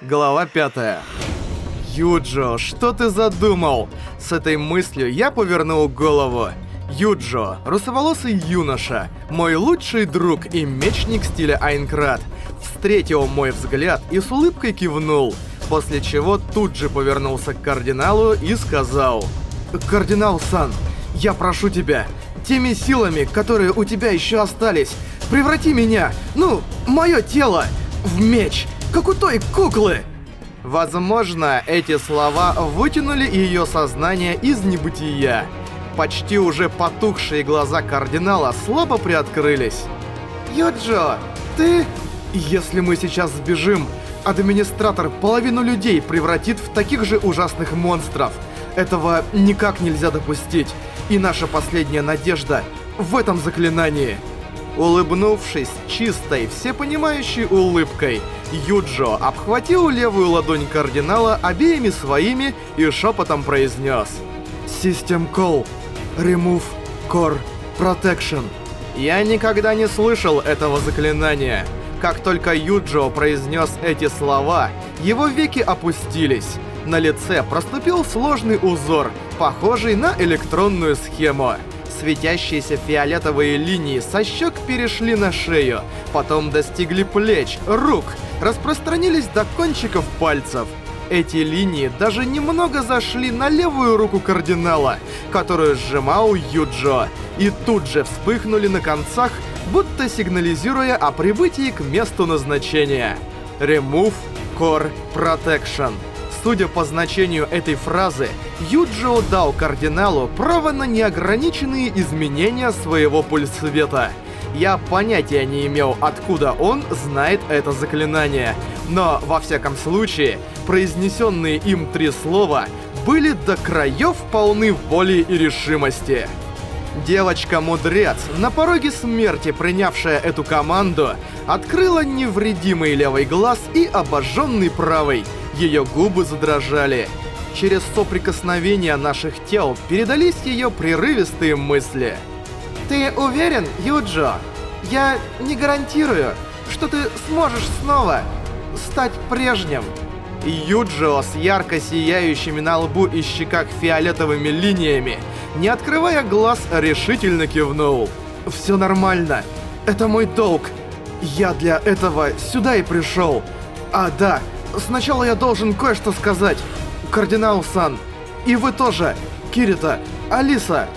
Глава 5. Юджо, что ты задумал? С этой мыслью я повернул голову. Юджо, русоволосый юноша, мой лучший друг и мечник стиля Айнкрат, встретил мой взгляд и с улыбкой кивнул, после чего тут же повернулся к кардиналу и сказал «Кардинал Сан, я прошу тебя, теми силами, которые у тебя еще остались, преврати меня, ну, мое тело, в меч, как у той куклы!» Возможно, эти слова вытянули ее сознание из небытия. Почти уже потухшие глаза кардинала слабо приоткрылись. «Юджо, ты...» «Если мы сейчас сбежим, администратор половину людей превратит в таких же ужасных монстров. Этого никак нельзя допустить, и наша последняя надежда в этом заклинании». Улыбнувшись чистой, всепонимающей улыбкой, Юджо обхватил левую ладонь кардинала обеими своими и шепотом произнес «System Call. Remove Core Protection». Я никогда не слышал этого заклинания. Как только Юджо произнес эти слова, его веки опустились. На лице проступил сложный узор, похожий на электронную схему. Светящиеся фиолетовые линии со щек перешли на шею, потом достигли плеч, рук, распространились до кончиков пальцев. Эти линии даже немного зашли на левую руку кардинала, которую сжимал Юджо, и тут же вспыхнули на концах, будто сигнализируя о прибытии к месту назначения. Remove Core Protection. Судя по значению этой фразы, Юджио дал кардиналу право на неограниченные изменения своего пульсвета. Я понятия не имел, откуда он знает это заклинание, но, во всяком случае, произнесенные им три слова были до краев полны воли и решимости. Девочка-мудрец, на пороге смерти принявшая эту команду, открыла невредимый левый глаз и обожженный правый. Ее губы задрожали. Через соприкосновение наших тел передались ее прерывистые мысли. «Ты уверен, Юджо? Я не гарантирую, что ты сможешь снова стать прежним». Юджио с ярко сияющими на лбу и щеках фиолетовыми линиями, не открывая глаз, решительно кивнул. «Все нормально. Это мой долг. Я для этого сюда и пришел. А, да, сначала я должен кое-что сказать. Кардинал Сан, и вы тоже, Кирита, Алиса.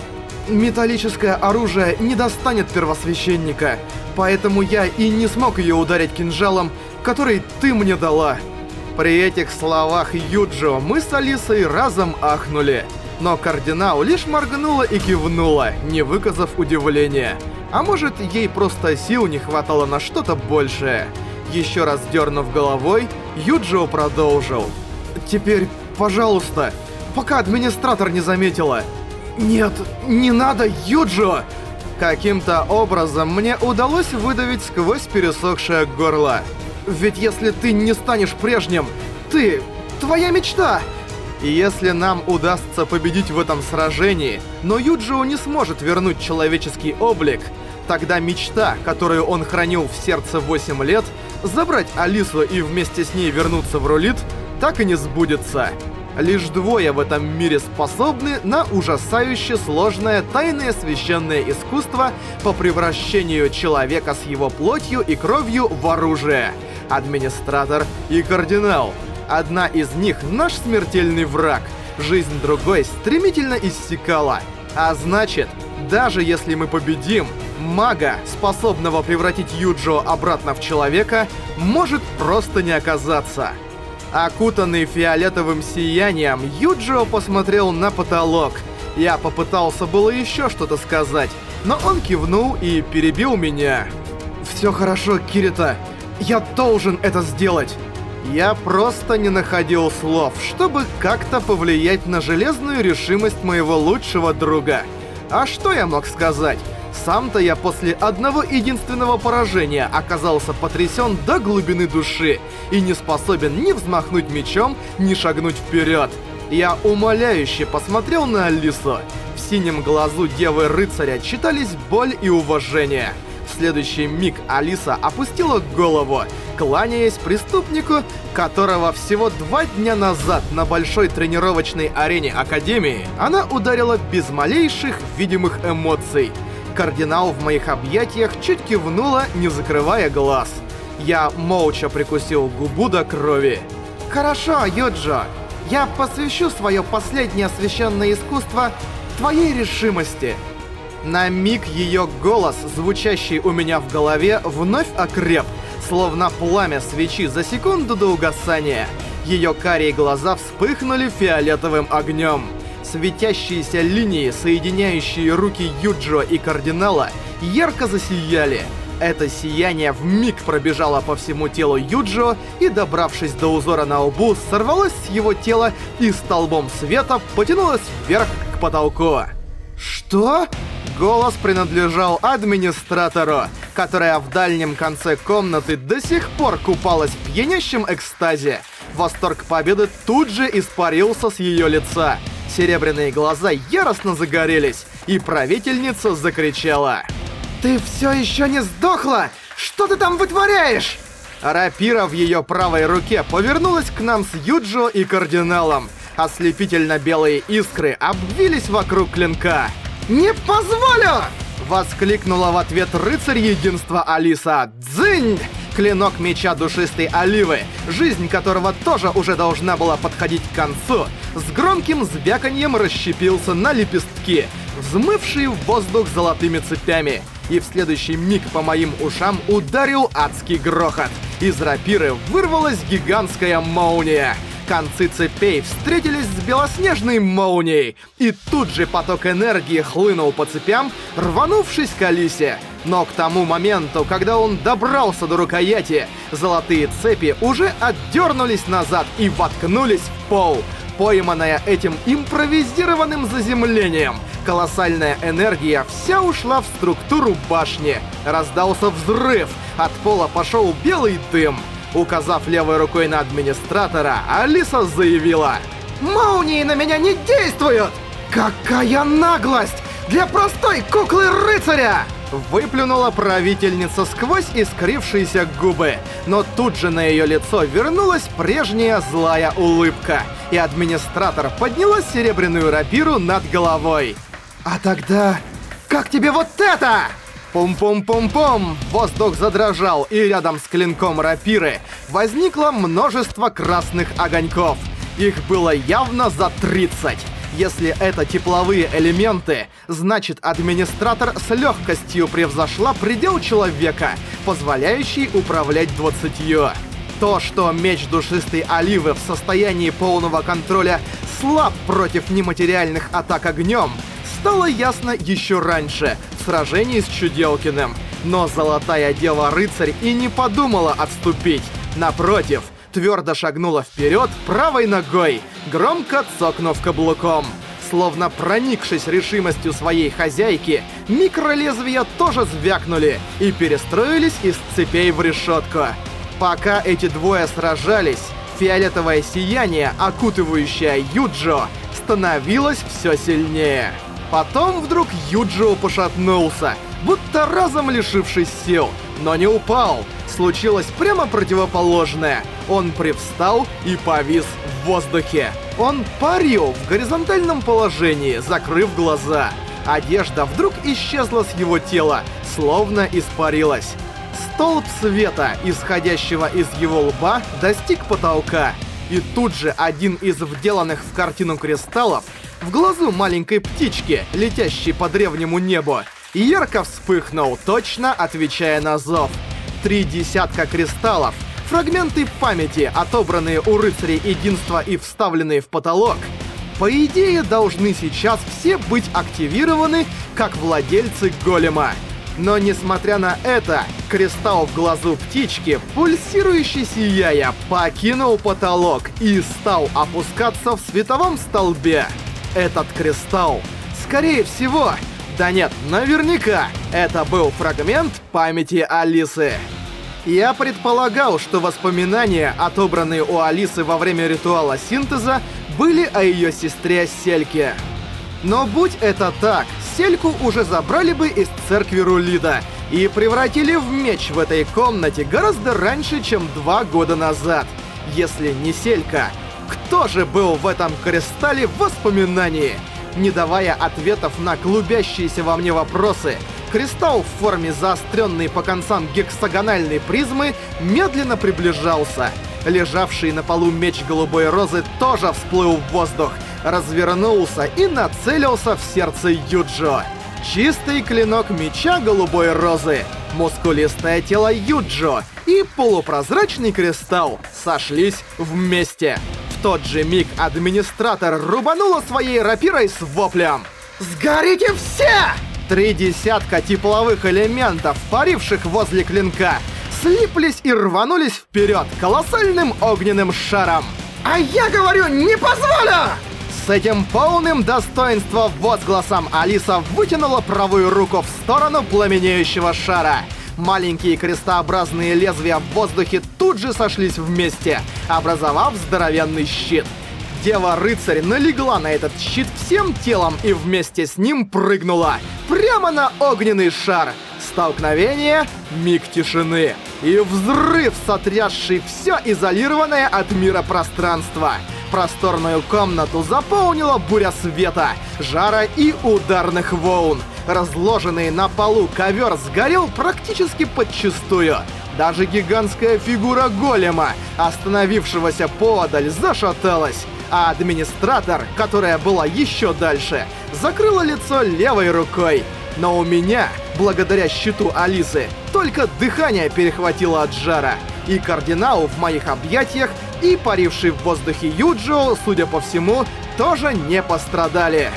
Металлическое оружие не достанет первосвященника, поэтому я и не смог ее ударить кинжалом, который ты мне дала». При этих словах Юджио мы с Алисой разом ахнули. Но кардинал лишь моргнула и кивнула, не выказав удивления. А может, ей просто сил не хватало на что-то большее. Еще раз дернув головой, Юджио продолжил. «Теперь, пожалуйста, пока администратор не заметила». «Нет, не надо, Юджио!» Каким-то образом мне удалось выдавить сквозь пересохшее горло. Ведь если ты не станешь прежним, ты... твоя мечта! И если нам удастся победить в этом сражении, но Юджио не сможет вернуть человеческий облик, тогда мечта, которую он хранил в сердце 8 лет, забрать Алису и вместе с ней вернуться в Рулит, так и не сбудется. Лишь двое в этом мире способны на ужасающе сложное тайное священное искусство по превращению человека с его плотью и кровью в оружие. Администратор и кардинал. Одна из них наш смертельный враг. Жизнь другой стремительно иссякала. А значит, даже если мы победим, мага, способного превратить Юджо обратно в человека, может просто не оказаться. Окутанный фиолетовым сиянием, Юджио посмотрел на потолок. Я попытался было еще что-то сказать, но он кивнул и перебил меня. «Все хорошо, Кирита. Я должен это сделать!» Я просто не находил слов, чтобы как-то повлиять на железную решимость моего лучшего друга. А что я мог сказать? Сам-то я после одного единственного поражения оказался потрясен до глубины души и не способен ни взмахнуть мечом, ни шагнуть вперед. Я умоляюще посмотрел на Алису. В синем глазу Девы-рыцаря читались боль и уважение. В следующий миг Алиса опустила голову кланяясь преступнику, которого всего два дня назад на большой тренировочной арене Академии она ударила без малейших видимых эмоций. Кардинал в моих объятиях чуть кивнула, не закрывая глаз. Я молча прикусил губу до крови. «Хорошо, Юджо. Я посвящу свое последнее священное искусство твоей решимости». На миг ее голос, звучащий у меня в голове, вновь окреп, словно пламя свечи за секунду до угасания. Ее карие глаза вспыхнули фиолетовым огнем. Светящиеся линии, соединяющие руки Юджо и Кардинала, ярко засияли. Это сияние в миг пробежало по всему телу Юджо и, добравшись до узора на лбу, сорвалось с его тела и столбом света потянулось вверх к потолку. «Что?» Голос принадлежал администратору, которая в дальнем конце комнаты до сих пор купалась в пьянящем экстазе. Восторг победы тут же испарился с ее лица. Серебряные глаза яростно загорелись, и правительница закричала. «Ты все еще не сдохла? Что ты там вытворяешь?» Рапира в ее правой руке повернулась к нам с Юджо и Кардиналом. Ослепительно белые искры обвились вокруг клинка. «Не позволю!» Воскликнула в ответ рыцарь единства Алиса. «Дзынь!» Клинок меча душистой оливы, жизнь которого тоже уже должна была подходить к концу, с громким звяканьем расщепился на лепестки, взмывшие в воздух золотыми цепями. И в следующий миг по моим ушам ударил адский грохот. Из рапиры вырвалась гигантская молния. Концы цепей встретились с белоснежной молнией, и тут же поток энергии хлынул по цепям, рванувшись к Алисе. Но к тому моменту, когда он добрался до рукояти, золотые цепи уже отдернулись назад и воткнулись в пол. Пойманная этим импровизированным заземлением, колоссальная энергия вся ушла в структуру башни. Раздался взрыв, от пола пошел белый дым. Указав левой рукой на администратора, Алиса заявила «Молнии на меня не действуют! Какая наглость! Для простой куклы-рыцаря!» Выплюнула правительница сквозь искрившиеся губы, но тут же на ее лицо вернулась прежняя злая улыбка, и администратор подняла серебряную рапиру над головой. «А тогда... как тебе вот это?» Пум-пум-пум-пум! Воздух задрожал, и рядом с клинком рапиры возникло множество красных огоньков. Их было явно за 30. Если это тепловые элементы, значит администратор с легкостью превзошла предел человека, позволяющий управлять двадцатью. То, что меч душистой оливы в состоянии полного контроля слаб против нематериальных атак огнем, стало ясно еще раньше, в сражении с Чуделкиным. Но Золотая Дева-рыцарь и не подумала отступить. Напротив, твердо шагнула вперед правой ногой, громко цокнув каблуком. Словно проникшись решимостью своей хозяйки, микролезвия тоже звякнули и перестроились из цепей в решетку. Пока эти двое сражались, фиолетовое сияние, окутывающее Юджо, становилось все сильнее. Потом вдруг Юджио пошатнулся, будто разом лишившись сил, но не упал. Случилось прямо противоположное. Он привстал и повис в воздухе. Он парил в горизонтальном положении, закрыв глаза. Одежда вдруг исчезла с его тела, словно испарилась. Столб света, исходящего из его лба, достиг потолка. И тут же один из вделанных в картину кристаллов в глазу маленькой птички, летящей по древнему небу, ярко вспыхнул, точно отвечая на зов. Три десятка кристаллов, фрагменты памяти, отобранные у рыцарей единства и вставленные в потолок, по идее должны сейчас все быть активированы как владельцы голема. Но несмотря на это, кристалл в глазу птички, пульсирующий сияя, покинул потолок и стал опускаться в световом столбе этот кристалл. Скорее всего, да нет, наверняка, это был фрагмент памяти Алисы. Я предполагал, что воспоминания, отобранные у Алисы во время ритуала синтеза, были о ее сестре Сельке. Но будь это так, Сельку уже забрали бы из церкви Рулида, и превратили в меч в этой комнате гораздо раньше, чем два года назад. Если не Селька, кто же был в этом кристалле в воспоминании? Не давая ответов на клубящиеся во мне вопросы, кристалл в форме заостренной по концам гексагональной призмы медленно приближался. Лежавший на полу меч голубой розы тоже всплыл в воздух, развернулся и нацелился в сердце Юджо. Чистый клинок меча голубой розы, мускулистое тело Юджо и полупрозрачный кристалл сошлись вместе. Тот же миг администратор рубанула своей рапирой с воплем. «Сгорите все!» Три десятка тепловых элементов, паривших возле клинка, слиплись и рванулись вперед колоссальным огненным шаром. «А я говорю, не позволю!» С этим полным достоинства возгласом Алиса вытянула правую руку в сторону пламенеющего шара. Маленькие крестообразные лезвия в воздухе тут же сошлись вместе, образовав здоровенный щит. Дева-рыцарь налегла на этот щит всем телом и вместе с ним прыгнула прямо на огненный шар. Столкновение, миг тишины и взрыв, сотрясший все изолированное от мира пространство. Просторную комнату заполнила буря света, жара и ударных волн. Разложенный на полу ковер сгорел практически подчистую. Даже гигантская фигура голема, остановившегося поодаль, зашаталась. А администратор, которая была еще дальше, закрыла лицо левой рукой. Но у меня, благодаря щиту Алисы, только дыхание перехватило от жара. И кардинал в моих объятиях, и паривший в воздухе Юджо, судя по всему, тоже не пострадали.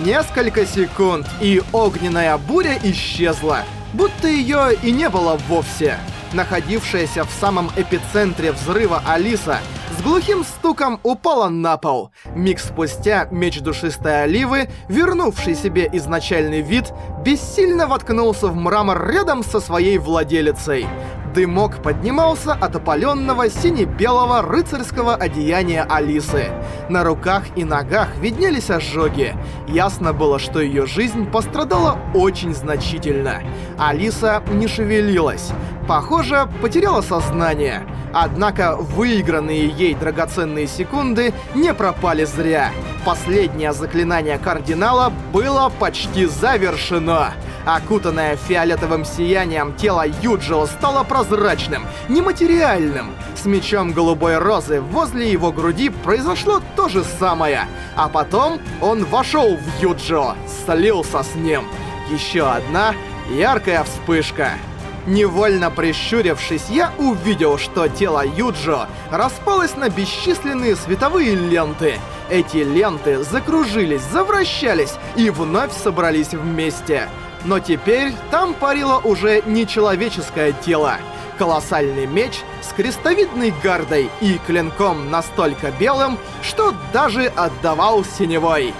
Несколько секунд, и огненная буря исчезла, будто ее и не было вовсе. Находившаяся в самом эпицентре взрыва Алиса с глухим стуком упала на пол. Миг спустя меч душистой оливы, вернувший себе изначальный вид, бессильно воткнулся в мрамор рядом со своей владелицей. Дымок поднимался от опаленного сине-белого рыцарского одеяния Алисы. На руках и ногах виднелись ожоги. Ясно было, что ее жизнь пострадала очень значительно. Алиса не шевелилась. Похоже, потеряла сознание. Однако выигранные ей драгоценные секунды не пропали зря. Последнее заклинание кардинала было почти завершено. Окутанное фиолетовым сиянием тело Юджио стало прозрачным, нематериальным. С мечом голубой розы возле его груди произошло то же самое. А потом он вошел в Юджио, слился с ним. Еще одна яркая вспышка. Невольно прищурившись, я увидел, что тело Юджо распалось на бесчисленные световые ленты. Эти ленты закружились, завращались и вновь собрались вместе. Но теперь там парило уже не человеческое тело. Колоссальный меч с крестовидной гардой и клинком настолько белым, что даже отдавал синевой.